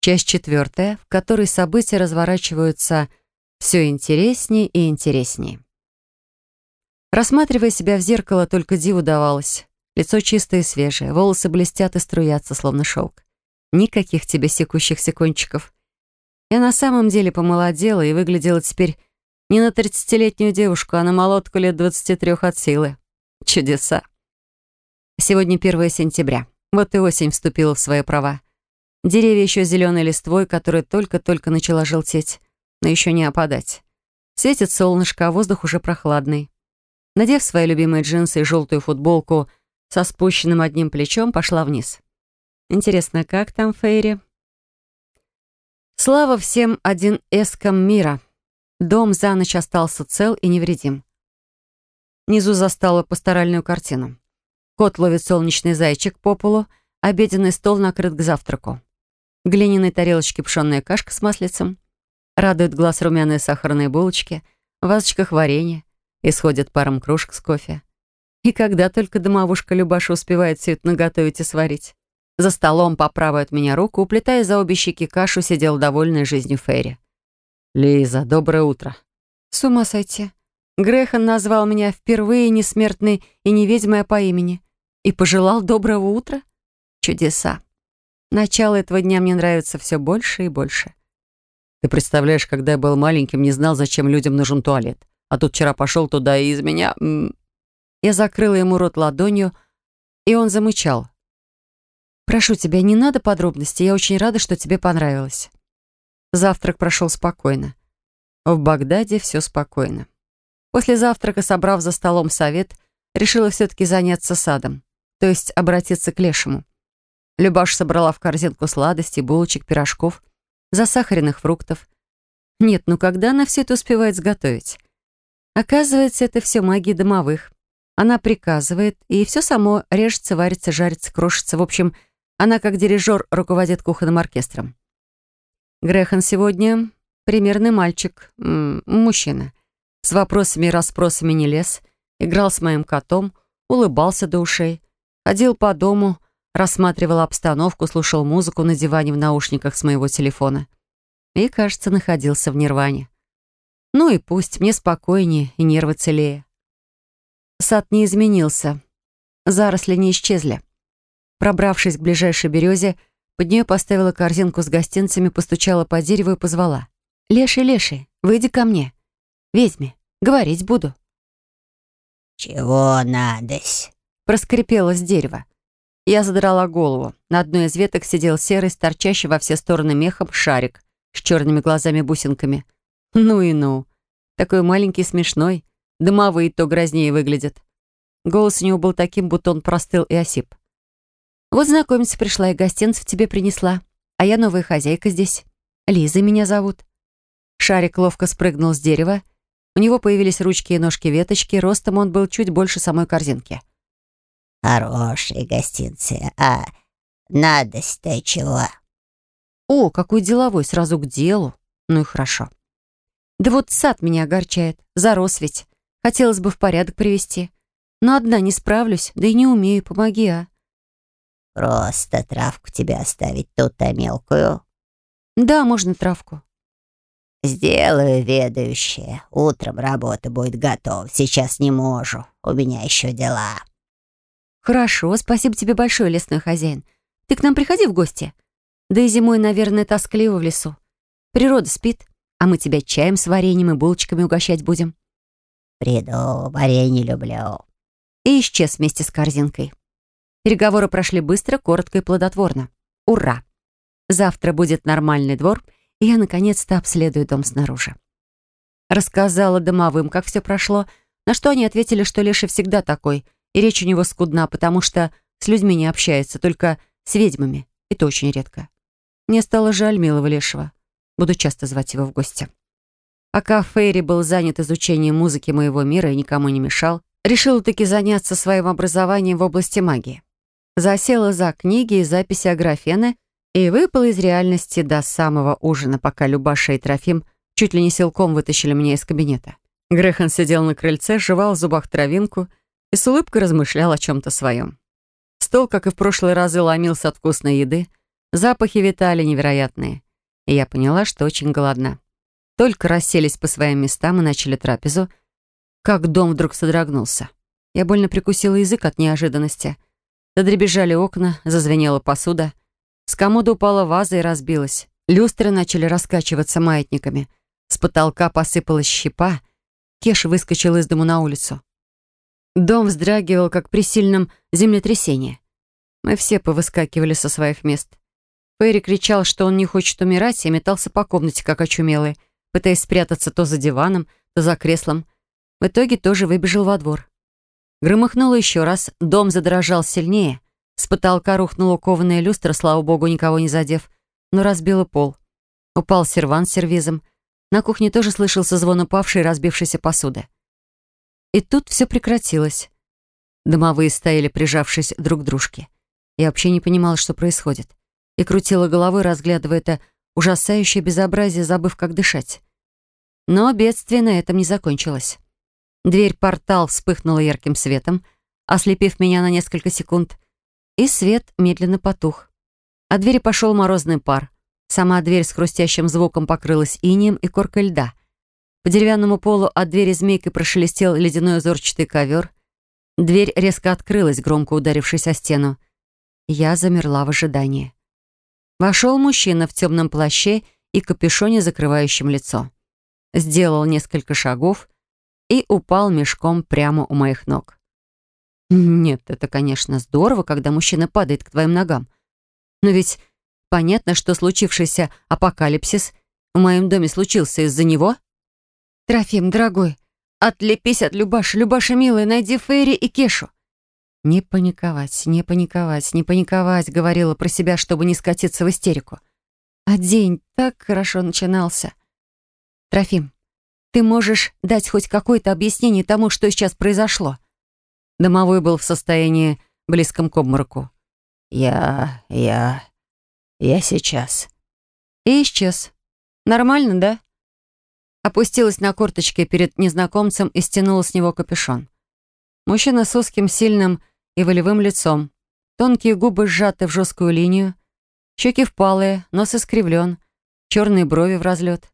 Часть четвертая, в которой события разворачиваются все интереснее и интереснее. Рассматривая себя в зеркало, только диву давалось. Лицо чистое и свежее, волосы блестят и струятся, словно шелк. Никаких тебе секущихся кончиков. Я на самом деле помолодела и выглядела теперь не на тридцатилетнюю девушку, а на молодку лет двадцати трех от силы. Чудеса. Сегодня 1 сентября. Вот и осень вступила в свои права. Деревья еще зеленой листвой, которая только-только начала желтеть, но еще не опадать. Светит солнышко, а воздух уже прохладный. Надев свои любимые джинсы и желтую футболку со спущенным одним плечом, пошла вниз. Интересно, как там Фейри? Слава всем один эскам мира. Дом за ночь остался цел и невредим. Внизу застала пасторальную картину. Кот ловит солнечный зайчик по полу, обеденный стол накрыт к завтраку. В глиняной тарелочке пшенная кашка с маслицем. Радует глаз румяные сахарные булочки, в вазочках варенье, исходит паром кружек с кофе. И когда только домовушка Любаша успевает все это наготовить и сварить. За столом по правую от меня руку, уплетая за обе щеки кашу, сидел довольный жизнью Ферри. «Лиза, доброе утро». «С ума сойти. Грехан назвал меня впервые несмертной и не ведьмой, по имени. И пожелал доброго утра? Чудеса. Начало этого дня мне нравится все больше и больше. Ты представляешь, когда я был маленьким, не знал, зачем людям нужен туалет. А тут вчера пошел туда, и из меня... Я закрыла ему рот ладонью, и он замычал. «Прошу тебя, не надо подробностей. Я очень рада, что тебе понравилось». Завтрак прошел спокойно. В Багдаде все спокойно. После завтрака, собрав за столом совет, решила все-таки заняться садом, то есть обратиться к лешему. Любаш собрала в корзинку сладостей, булочек, пирожков, засахаренных фруктов. Нет, ну когда она все это успевает сготовить? Оказывается, это все магия домовых. Она приказывает, и все само режется, варится, жарится, крошится. В общем, она как дирижер руководит кухонным оркестром. Грехан сегодня примерный мальчик, мужчина. С вопросами и расспросами не лез, играл с моим котом, улыбался до ушей, ходил по дому, рассматривал обстановку, слушал музыку на диване в наушниках с моего телефона. И, кажется, находился в нирване. Ну и пусть, мне спокойнее и нервы целее. Сад не изменился. Заросли не исчезли. Пробравшись к ближайшей березе, под нее поставила корзинку с гостинцами, постучала по дереву и позвала. «Леший, леший, выйди ко мне. Ведьме, говорить буду». «Чего надось?» — проскрипело с дерева. Я задрала голову. На одной из веток сидел серый, торчащий во все стороны мехом шарик с черными глазами-бусинками. Ну и ну. Такой маленький смешной. Дымовые то грознее выглядят. Голос у него был таким, будто он простыл и осип. «Вот знакомиться пришла и гостинцев тебе принесла. А я новая хозяйка здесь. Лиза меня зовут». Шарик ловко спрыгнул с дерева. У него появились ручки и ножки веточки. Ростом он был чуть больше самой корзинки. Хорошие гостинцы, а надость-то чего? О, какой деловой, сразу к делу. Ну и хорошо. Да вот сад меня огорчает, зарос ведь. Хотелось бы в порядок привести. Но одна не справлюсь, да и не умею, помоги, а. Просто травку тебе оставить тут-то мелкую? Да, можно травку. Сделаю, ведающее. Утром работа будет готова. Сейчас не можу. У меня еще дела. «Хорошо, спасибо тебе большое, лесной хозяин. Ты к нам приходи в гости. Да и зимой, наверное, тоскливо в лесу. Природа спит, а мы тебя чаем с вареньем и булочками угощать будем». «Приду, варенье люблю». И исчез вместе с корзинкой. Переговоры прошли быстро, коротко и плодотворно. Ура! Завтра будет нормальный двор, и я наконец-то обследую дом снаружи. Рассказала домовым, как все прошло, на что они ответили, что Леша всегда такой — и речь у него скудна, потому что с людьми не общается, только с ведьмами, и то очень редко. Мне стало жаль милого лешего. Буду часто звать его в гости. Пока Фейри был занят изучением музыки моего мира и никому не мешал, решила таки заняться своим образованием в области магии. Засела за книги и записи Аграфены и выпала из реальности до самого ужина, пока Любаша и Трофим чуть ли не силком вытащили меня из кабинета. Грехан сидел на крыльце, жевал в зубах травинку и с улыбкой размышлял о чем-то своем. Стол, как и в прошлые разы, ломился от вкусной еды. Запахи витали невероятные. И я поняла, что очень голодна. Только расселись по своим местам и начали трапезу, как дом вдруг содрогнулся. Я больно прикусила язык от неожиданности. Задребежали окна, зазвенела посуда. С комода упала ваза и разбилась. Люстры начали раскачиваться маятниками. С потолка посыпалась щепа. Кеш выскочил из дому на улицу. Дом вздрагивал, как при сильном землетрясении. Мы все повыскакивали со своих мест. Ферри кричал, что он не хочет умирать, и метался по комнате, как очумелый, пытаясь спрятаться то за диваном, то за креслом. В итоге тоже выбежал во двор. Громыхнуло еще раз, дом задрожал сильнее. С потолка рухнула кованая люстра, слава богу, никого не задев, но разбила пол. Упал серван с сервизом. На кухне тоже слышался звон упавшей и разбившейся посуды. И тут все прекратилось. Домовые стояли, прижавшись друг к дружке. Я вообще не понимала, что происходит. И крутила головой, разглядывая это ужасающее безобразие, забыв, как дышать. Но бедствие на этом не закончилось. Дверь-портал вспыхнула ярким светом, ослепив меня на несколько секунд, и свет медленно потух. От двери пошел морозный пар. Сама дверь с хрустящим звуком покрылась инием и коркой льда. По деревянному полу от двери змейкой прошелестел ледяной узорчатый ковер. Дверь резко открылась, громко ударившись о стену. Я замерла в ожидании. Вошел мужчина в темном плаще и капюшоне, закрывающем лицо. Сделал несколько шагов и упал мешком прямо у моих ног. Нет, это, конечно, здорово, когда мужчина падает к твоим ногам. Но ведь понятно, что случившийся апокалипсис в моем доме случился из-за него — «Трофим, дорогой, отлепись от Любаши. Любаша, милая, найди Фейри и Кешу». «Не паниковать, не паниковать, не паниковать», — говорила про себя, чтобы не скатиться в истерику. А день так хорошо начинался. «Трофим, ты можешь дать хоть какое-то объяснение тому, что сейчас произошло?» Домовой был в состоянии близком к обмороку. «Я... я... я сейчас». И исчез. Нормально, да? Опустилась на корточки перед незнакомцем и стянула с него капюшон. Мужчина с узким, сильным и волевым лицом. Тонкие губы сжаты в жесткую линию, щеки впалые, нос искривлен, черные брови в разлет.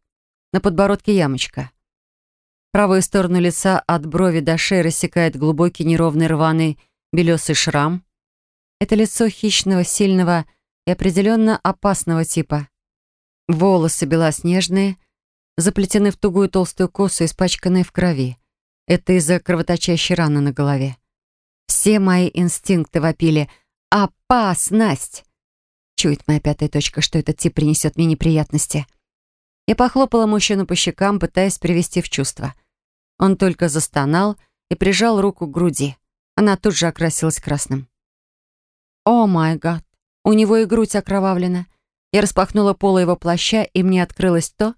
На подбородке ямочка. Правую сторону лица от брови до шеи рассекает глубокий неровный рваный белесый шрам. Это лицо хищного, сильного и определенно опасного типа. Волосы белоснежные, заплетены в тугую толстую косу, испачканные в крови. Это из-за кровоточащей раны на голове. Все мои инстинкты вопили «Опасность!» Чует моя пятая точка, что этот тип принесет мне неприятности. Я похлопала мужчину по щекам, пытаясь привести в чувство. Он только застонал и прижал руку к груди. Она тут же окрасилась красным. «О май гад! У него и грудь окровавлена!» Я распахнула поло его плаща, и мне открылось то,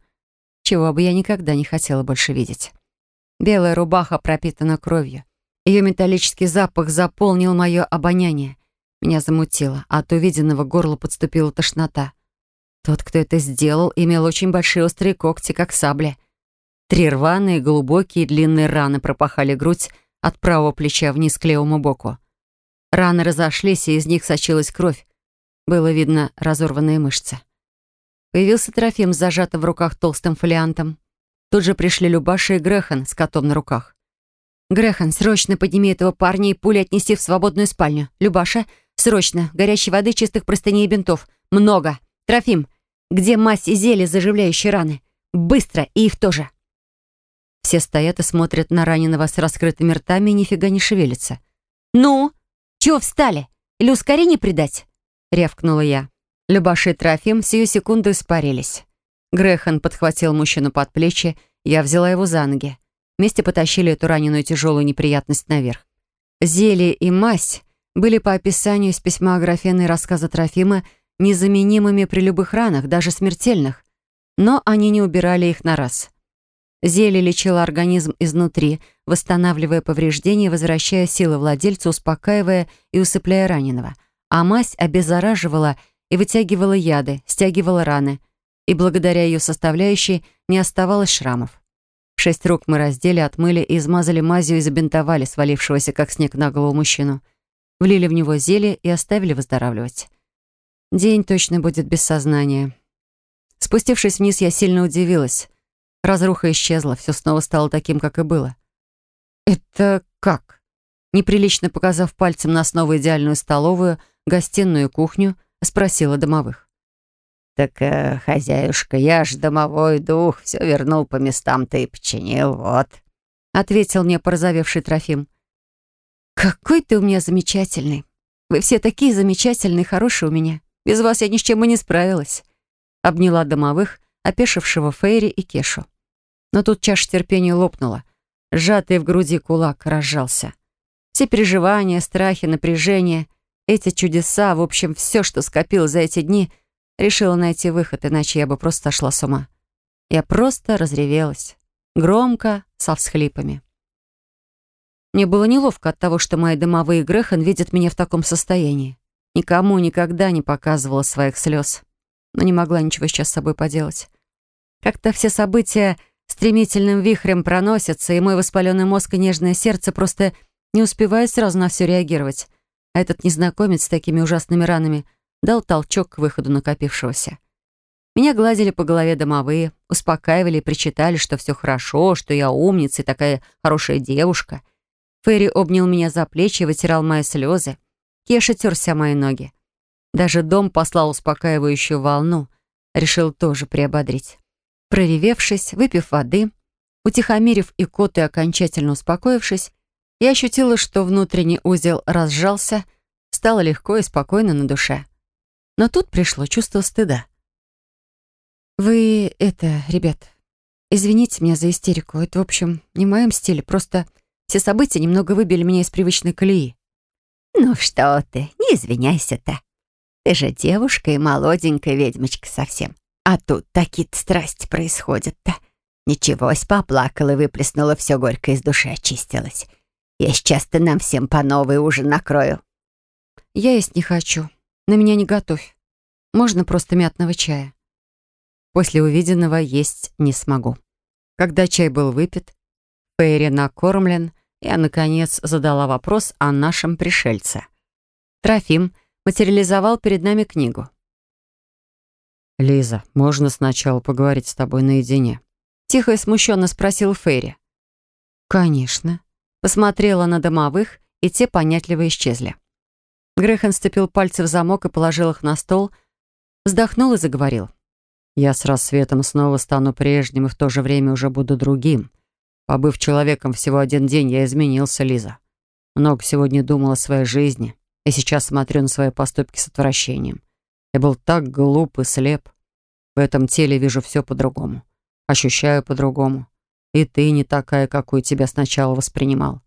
чего бы я никогда не хотела больше видеть. Белая рубаха пропитана кровью. Ее металлический запах заполнил мое обоняние. Меня замутило, а от увиденного горло подступила тошнота. Тот, кто это сделал, имел очень большие острые когти, как сабли. Три рваные, глубокие, длинные раны пропахали грудь от правого плеча вниз к левому боку. Раны разошлись, и из них сочилась кровь. Было видно разорванные мышцы. Появился Трофим с зажатым в руках толстым фолиантом. Тут же пришли Любаша и Грехан с котом на руках. «Грехан, срочно подними этого парня и пули отнеси в свободную спальню. Любаша, срочно, горячей воды, чистых простыней и бинтов. Много. Трофим, где мазь и зелье, заживляющие раны? Быстро, и их тоже». Все стоят и смотрят на раненого с раскрытыми ртами и нифига не шевелятся. «Ну, чего встали? Или ускорение придать?» — рявкнула я. Любаша и Трофим сию секунду испарились. Грехан подхватил мужчину под плечи, я взяла его за ноги. Вместе потащили эту раненую тяжелую неприятность наверх. Зелье и мазь были по описанию из письма Аграфены и рассказа Трофима незаменимыми при любых ранах, даже смертельных. Но они не убирали их на раз. Зелье лечило организм изнутри, восстанавливая повреждения, возвращая силы владельцу, успокаивая и усыпляя раненого. А мазь обеззараживала и вытягивала яды, стягивала раны, и благодаря ее составляющей не оставалось шрамов. Шесть рук мы раздели, отмыли и измазали мазью и забинтовали свалившегося, как снег на голову мужчину. Влили в него зелье и оставили выздоравливать. День точно будет без сознания. Спустившись вниз, я сильно удивилась. Разруха исчезла, все снова стало таким, как и было. «Это как?» Неприлично показав пальцем на снова идеальную столовую, гостиную и кухню, спросила домовых. «Так, э, хозяюшка, я ж домовой дух, все вернул по местам-то и починил, вот», — ответил мне порозовевший Трофим. «Какой ты у меня замечательный. Вы все такие замечательные, хорошие у меня. Без вас я ни с чем и не справилась». Обняла домовых, опешившего Фейри и Кешу. Но тут чаша терпения лопнула. Сжатый в груди кулак разжался. Все переживания, страхи, напряжение, эти чудеса, в общем, все, что скопилось за эти дни, решила найти выход, иначе я бы просто сошла с ума. Я просто разревелась. Громко, со всхлипами. Мне было неловко от того, что мои домовые Грехан видят меня в таком состоянии. Никому никогда не показывала своих слез. Но не могла ничего сейчас с собой поделать. Как-то все события стремительным вихрем проносятся, и мой воспаленный мозг и нежное сердце просто не успевают сразу на все реагировать. А этот незнакомец с такими ужасными ранами дал толчок к выходу накопившегося. Меня гладили по голове домовые, успокаивали и причитали, что все хорошо, что я умница и такая хорошая девушка — Ферри обнял меня за плечи и вытирал мои слезы. Кеша терся мои ноги. Даже дом послал успокаивающую волну. Решил тоже приободрить. Проревевшись, выпив воды, утихомирив и кот и окончательно успокоившись, я ощутила, что внутренний узел разжался, стало легко и спокойно на душе. Но тут пришло чувство стыда. «Вы это, ребят, извините меня за истерику. Это, в общем, не в моем стиле. Просто все события немного выбили меня из привычной колеи. «Ну что ты, не извиняйся-то. Ты же девушка и молоденькая ведьмочка совсем. А тут такие-то страсти происходят-то. Ничегось, поплакала и выплеснула все горько из души очистилась. Я сейчас-то нам всем по новой ужин накрою». «Я есть не хочу. На меня не готовь. Можно просто мятного чая». После увиденного есть не смогу. Когда чай был выпит, Фейри накормлен, я, наконец, задала вопрос о нашем пришельце. Трофим материализовал перед нами книгу. «Лиза, можно сначала поговорить с тобой наедине?» Тихо и смущенно спросил Фейри. «Конечно». Посмотрела на домовых, и те понятливо исчезли. Грехан сцепил пальцы в замок и положил их на стол, вздохнул и заговорил. «Я с рассветом снова стану прежним и в то же время уже буду другим. Побыв человеком всего один день, я изменился, Лиза. Много сегодня думал о своей жизни, и сейчас смотрю на свои поступки с отвращением. Я был так глуп и слеп. В этом теле вижу все по-другому. Ощущаю по-другому. И ты не такая, какую тебя сначала воспринимал.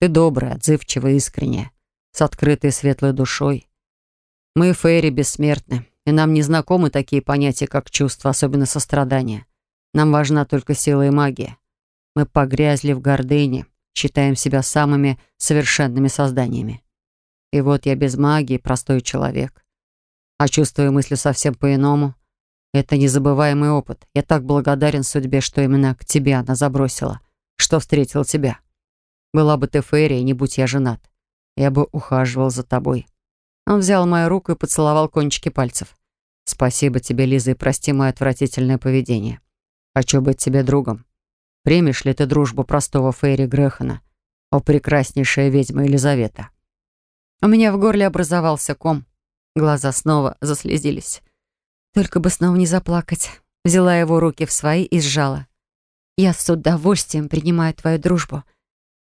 Ты добрая, отзывчивая, искренняя, с открытой светлой душой. Мы, Фейри, бессмертны, и нам не знакомы такие понятия, как чувство, особенно сострадание. Нам важна только сила и магия. Мы погрязли в гордыне, считаем себя самыми совершенными созданиями. И вот я без магии, простой человек. А чувствую мысли совсем по-иному. Это незабываемый опыт. Я так благодарен судьбе, что именно к тебе она забросила, что встретил тебя. Была бы ты Ферри, не будь я женат. Я бы ухаживал за тобой. Он взял мою руку и поцеловал кончики пальцев. Спасибо тебе, Лиза, и прости мое отвратительное поведение. Хочу быть тебе другом. Примешь ли ты дружбу простого Фейри Грехана, о прекраснейшая ведьма Елизавета?» У меня в горле образовался ком. Глаза снова заслезились. Только бы снова не заплакать. Взяла его руки в свои и сжала. «Я с удовольствием принимаю твою дружбу.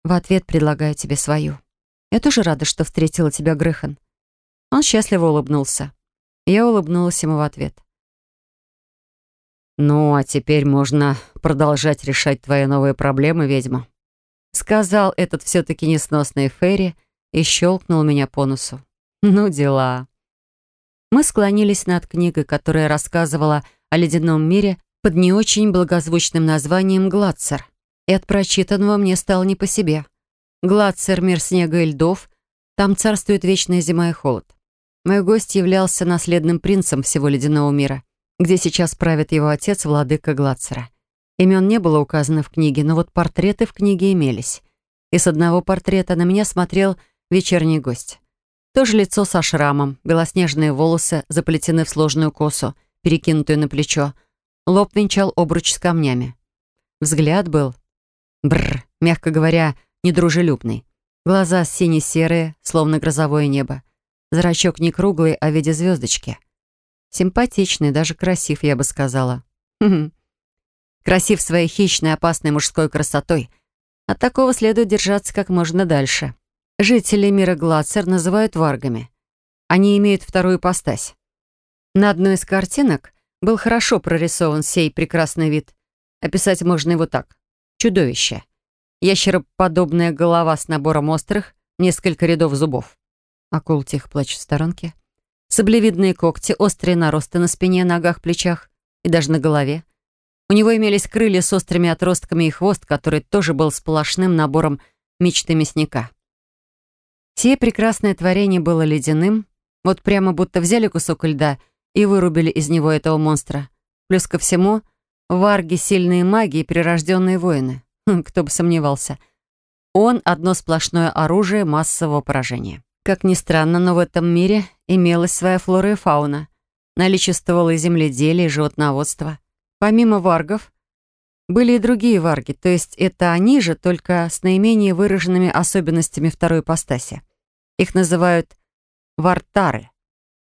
В ответ предлагаю тебе свою. Я тоже рада, что встретила тебя, Грехан». Он счастливо улыбнулся. Я улыбнулась ему в ответ. «Ну, а теперь можно продолжать решать твои новые проблемы, ведьма», сказал этот все-таки несносный Ферри и щелкнул меня по носу. «Ну, дела». Мы склонились над книгой, которая рассказывала о ледяном мире под не очень благозвучным названием «Гладцер». И от прочитанного мне стало не по себе. Гладцер — мир снега и льдов, там царствует вечная зима и холод. Мой гость являлся наследным принцем всего ледяного мира где сейчас правит его отец, владыка Глацера. Имен не было указано в книге, но вот портреты в книге имелись. И с одного портрета на меня смотрел вечерний гость. Тоже лицо со шрамом, белоснежные волосы заплетены в сложную косу, перекинутую на плечо. Лоб венчал обруч с камнями. Взгляд был, бррр, мягко говоря, недружелюбный. Глаза сине-серые, словно грозовое небо. Зрачок не круглый, а в виде звездочки. Симпатичный, даже красив, я бы сказала. Красив своей хищной, опасной мужской красотой. От такого следует держаться как можно дальше. Жители мира Глацер называют варгами. Они имеют вторую постась. На одной из картинок был хорошо прорисован сей прекрасный вид. Описать можно его так. Чудовище. Ящероподобная голова с набором острых, несколько рядов зубов. Акул тихо плачет в сторонке. Саблевидные когти, острые наросты на спине, ногах, плечах и даже на голове. У него имелись крылья с острыми отростками и хвост, который тоже был сплошным набором мечты мясника. Сие прекрасное творение было ледяным, вот прямо будто взяли кусок льда и вырубили из него этого монстра. Плюс ко всему, варги — сильные маги и прирожденные воины. Хм, кто бы сомневался. Он — одно сплошное оружие массового поражения. Как ни странно, но в этом мире имелась своя флора и фауна. Наличествовало и земледелие, и животноводство. Помимо варгов, были и другие варги, то есть это они же, только с наименее выраженными особенностями второй ипостаси. Их называют вартары,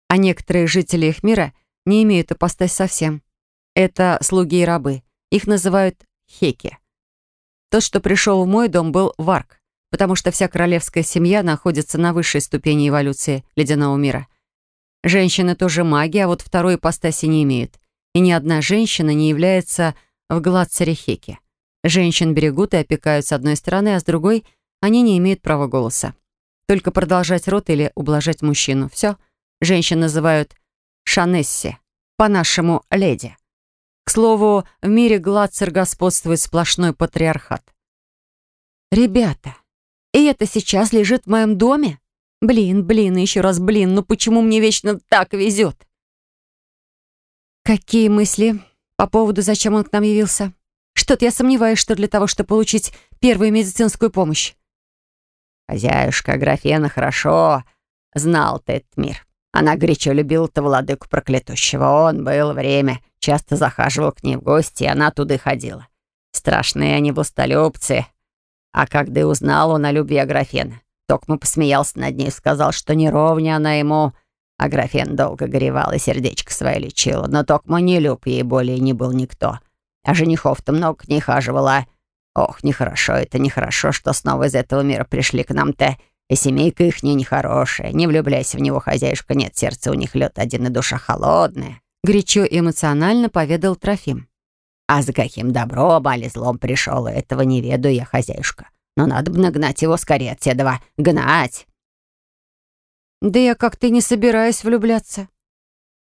а некоторые жители их мира не имеют ипостась совсем. Это слуги и рабы. Их называют хеки. Тот, что пришел в мой дом, был варг потому что вся королевская семья находится на высшей ступени эволюции ледяного мира. Женщины тоже маги, а вот второй ипостаси не имеют. И ни одна женщина не является в Гладцере Хеке. Женщин берегут и опекают с одной стороны, а с другой они не имеют права голоса. Только продолжать рот или ублажать мужчину. Все. Женщин называют Шанесси, по-нашему леди. К слову, в мире Гладцер господствует сплошной патриархат. «Ребята, и это сейчас лежит в моем доме? Блин, блин, и еще раз блин, ну почему мне вечно так везет? Какие мысли по поводу, зачем он к нам явился? Что-то я сомневаюсь, что для того, чтобы получить первую медицинскую помощь. Хозяюшка Графена хорошо знал ты этот мир. Она горячо любила-то владыку проклятущего. Он был время, часто захаживал к ней в гости, и она туда ходила. Страшные они властолюбцы, а когда узнал он о любви Аграфена, Токма посмеялся над ней и сказал, что не ровня она ему. Аграфен долго горевал и сердечко свое лечила, но Токма не люб ей более не был никто. А женихов-то много не хаживала. Ох, нехорошо это, нехорошо, что снова из этого мира пришли к нам-то. И семейка их не нехорошая. Не влюбляйся в него, хозяюшка, нет, сердце у них лед один и душа холодная. Горячо эмоционально поведал Трофим. А за каким добром, али злом пришел, этого не ведаю я, хозяюшка. Но надо бы нагнать его скорее от седова. Гнать!» «Да я как-то не собираюсь влюбляться.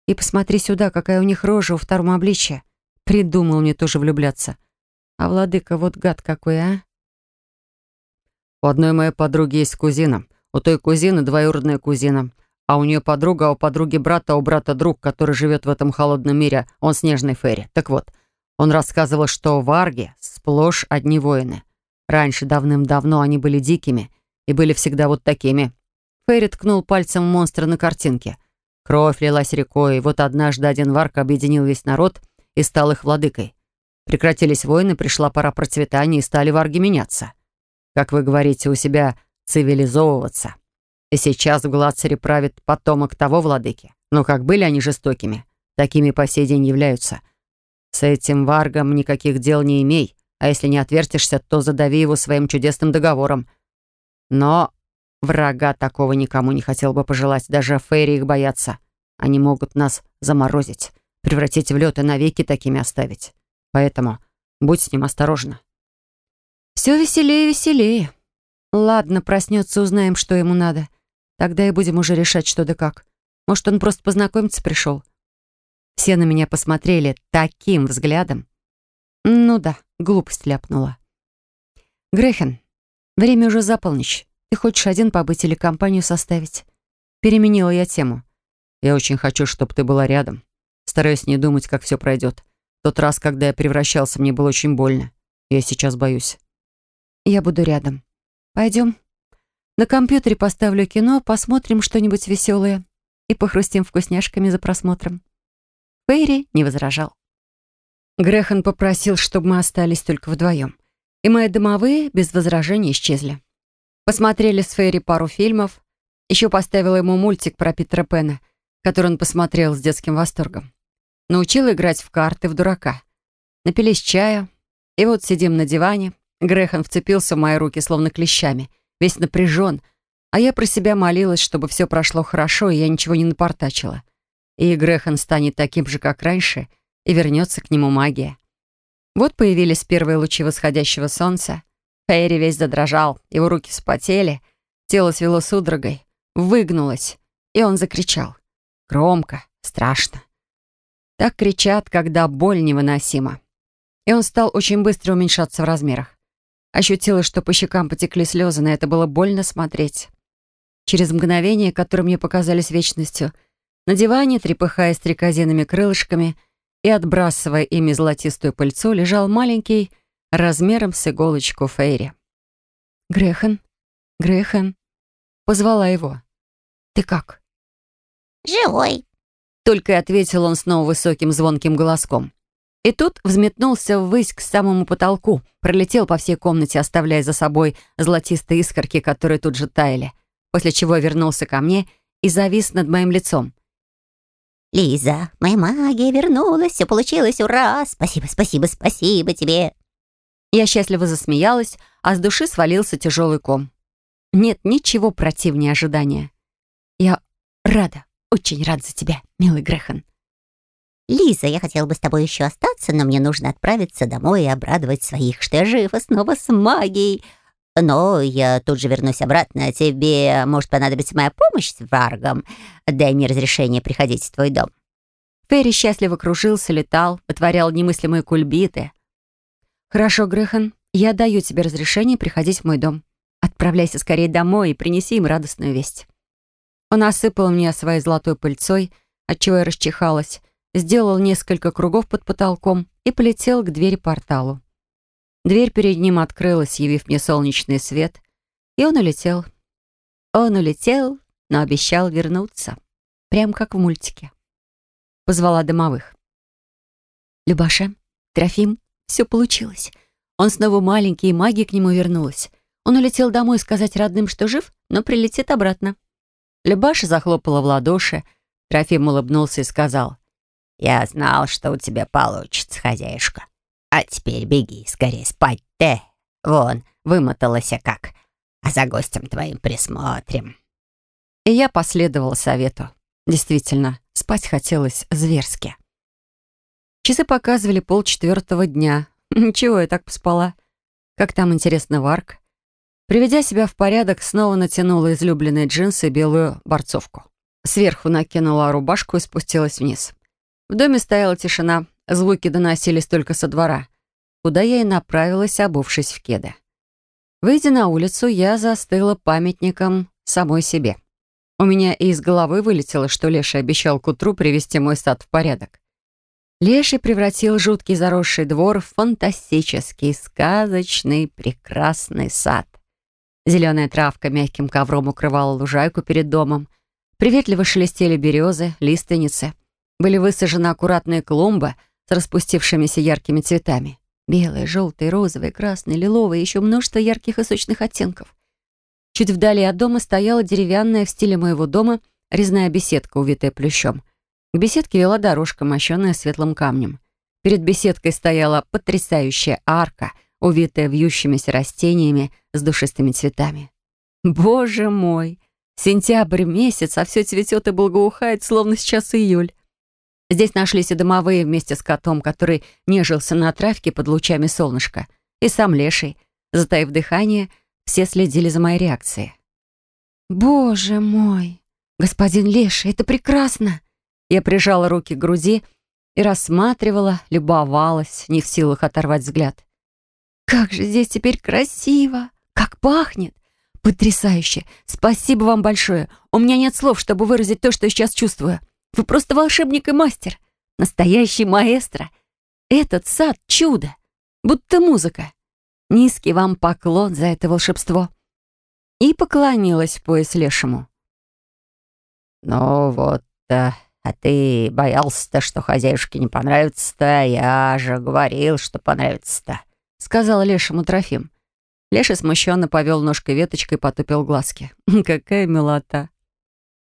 И посмотри сюда, какая у них рожа у втором обличья. Придумал мне тоже влюбляться. А владыка вот гад какой, а?» «У одной моей подруги есть кузина. У той кузины двоюродная кузина. А у нее подруга, а у подруги брата, а у брата друг, который живет в этом холодном мире. Он снежный ферри. Так вот, он рассказывал, что в Арге сплошь одни воины. Раньше, давным-давно, они были дикими и были всегда вот такими. Ферри ткнул пальцем монстра на картинке. Кровь лилась рекой, и вот однажды один варк объединил весь народ и стал их владыкой. Прекратились войны, пришла пора процветания, и стали варги меняться. Как вы говорите, у себя цивилизовываться. И сейчас в Глацере правит потомок того владыки. Но как были они жестокими, такими по сей день являются – с этим Варгом никаких дел не имей, а если не отвертишься, то задави его своим чудесным договором. Но врага такого никому не хотел бы пожелать, даже Фейри их боятся. Они могут нас заморозить, превратить в лед и навеки такими оставить. Поэтому будь с ним осторожна. Все веселее и веселее. Ладно, проснется, узнаем, что ему надо. Тогда и будем уже решать, что да как. Может, он просто познакомиться пришел. Все на меня посмотрели таким взглядом. Ну да, глупость ляпнула. Грехен, время уже за полночь. Ты хочешь один побыть или компанию составить? Переменила я тему. Я очень хочу, чтобы ты была рядом. Стараюсь не думать, как все пройдет. Тот раз, когда я превращался, мне было очень больно. Я сейчас боюсь. Я буду рядом. Пойдем. На компьютере поставлю кино, посмотрим что-нибудь веселое и похрустим вкусняшками за просмотром. Фейри не возражал. Грехан попросил, чтобы мы остались только вдвоем, и мои домовые без возражений исчезли. Посмотрели с Фейри пару фильмов, еще поставила ему мультик про Питера Пэна, который он посмотрел с детским восторгом. Научила играть в карты в дурака. Напились чая, и вот сидим на диване. Грехан вцепился в мои руки, словно клещами, весь напряжен, а я про себя молилась, чтобы все прошло хорошо, и я ничего не напортачила. И Грехан станет таким же, как раньше, и вернется к нему магия. Вот появились первые лучи восходящего солнца. Фейри весь задрожал, его руки вспотели, тело свело судорогой, выгнулось, и он закричал. Громко, страшно. Так кричат, когда боль невыносима. И он стал очень быстро уменьшаться в размерах. Ощутила, что по щекам потекли слезы, на это было больно смотреть. Через мгновение, которые мне показались вечностью, на диване, трепыхая стрекозиными крылышками и отбрасывая ими золотистую пыльцу, лежал маленький, размером с иголочку Фейри. «Грехан? Грехан?» Позвала его. «Ты как?» «Живой», только и ответил он снова высоким звонким голоском. И тут взметнулся ввысь к самому потолку, пролетел по всей комнате, оставляя за собой золотистые искорки, которые тут же таяли, после чего вернулся ко мне и завис над моим лицом. «Лиза, моя магия вернулась, все получилось, ура! Спасибо, спасибо, спасибо тебе!» Я счастливо засмеялась, а с души свалился тяжелый ком. Нет ничего противнее ожидания. Я рада, очень рад за тебя, милый Грехан. Лиза, я хотела бы с тобой еще остаться, но мне нужно отправиться домой и обрадовать своих, что я жив и снова с магией. Но я тут же вернусь обратно. Тебе может понадобиться моя помощь с Варгом. Дай мне разрешение приходить в твой дом». Ферри счастливо кружился, летал, вытворял немыслимые кульбиты. «Хорошо, Грехан, я даю тебе разрешение приходить в мой дом. Отправляйся скорее домой и принеси им радостную весть». Он осыпал меня своей золотой пыльцой, отчего я расчихалась, сделал несколько кругов под потолком и полетел к двери-порталу. Дверь перед ним открылась, явив мне солнечный свет, и он улетел. Он улетел, но обещал вернуться, прям как в мультике. Позвала домовых. «Любаша, Трофим, все получилось. Он снова маленький, и магия к нему вернулась. Он улетел домой сказать родным, что жив, но прилетит обратно. Любаша захлопала в ладоши. Трофим улыбнулся и сказал. «Я знал, что у тебя получится, хозяюшка. А теперь беги скорее спать ты. Вон, вымоталась как. А за гостем твоим присмотрим». И я последовала совету. Действительно, спать хотелось зверски. Часы показывали полчетвертого дня. Ничего, я так поспала. Как там, интересно, Варк? Приведя себя в порядок, снова натянула излюбленные джинсы и белую борцовку. Сверху накинула рубашку и спустилась вниз. В доме стояла тишина, звуки доносились только со двора, куда я и направилась, обувшись в кеды. Выйдя на улицу, я застыла памятником самой себе. У меня из головы вылетело, что Леша обещал к утру привести мой сад в порядок. Леший превратил жуткий заросший двор в фантастический, сказочный, прекрасный сад. Зеленая травка мягким ковром укрывала лужайку перед домом. Приветливо шелестели березы, лиственницы. Были высажены аккуратные клумбы с распустившимися яркими цветами. Белые, желтые, розовые, красные, лиловые, еще множество ярких и сочных оттенков. Чуть вдали от дома стояла деревянная в стиле моего дома резная беседка, увитая плющом. К беседке вела дорожка, мощенная светлым камнем. Перед беседкой стояла потрясающая арка — увитая вьющимися растениями с душистыми цветами. Боже мой! Сентябрь месяц, а все цветет и благоухает, словно сейчас июль. Здесь нашлись и домовые вместе с котом, который нежился на травке под лучами солнышка, и сам леший. Затаив дыхание, все следили за моей реакцией. «Боже мой! Господин леший, это прекрасно!» Я прижала руки к груди и рассматривала, любовалась, не в силах оторвать взгляд. Как же здесь теперь красиво! Как пахнет! Потрясающе! Спасибо вам большое! У меня нет слов, чтобы выразить то, что я сейчас чувствую. Вы просто волшебник и мастер. Настоящий маэстро. Этот сад — чудо. Будто музыка. Низкий вам поклон за это волшебство. и поклонилась в пояс лешему. «Ну вот, а, а ты боялся-то, что хозяюшке не понравится-то? Я же говорил, что понравится-то», — сказал лешему Трофим. Леша смущенно повел ножкой веточкой и потупил глазки. «Какая милота!»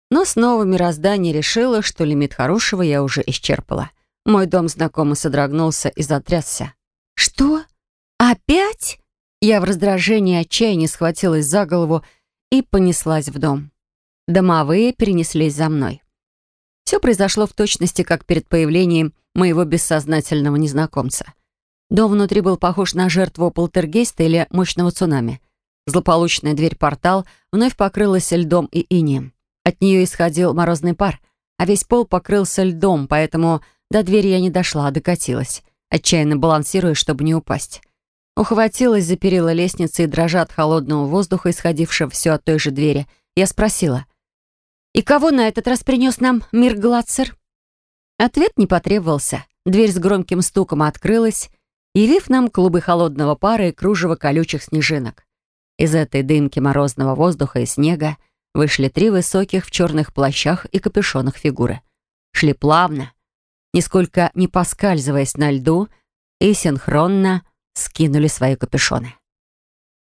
Но снова мироздание решило, что лимит хорошего я уже исчерпала. Мой дом знакомый содрогнулся и затрясся. «Что? Опять?» Я в раздражении и отчаянии схватилась за голову и понеслась в дом. Домовые перенеслись за мной. Все произошло в точности, как перед появлением моего бессознательного незнакомца. Дом внутри был похож на жертву полтергейста или мощного цунами. Злополучная дверь-портал вновь покрылась льдом и инием. От нее исходил морозный пар, а весь пол покрылся льдом, поэтому до двери я не дошла, а докатилась, отчаянно балансируя, чтобы не упасть. Ухватилась за перила лестницы и, дрожа от холодного воздуха, исходившего все от той же двери, я спросила. «И кого на этот раз принес нам мир Глацер?» Ответ не потребовался. Дверь с громким стуком открылась, явив нам клубы холодного пара и кружево колючих снежинок. Из этой дымки морозного воздуха и снега вышли три высоких в черных плащах и капюшонах фигуры. Шли плавно, нисколько не поскальзываясь на льду, и синхронно скинули свои капюшоны.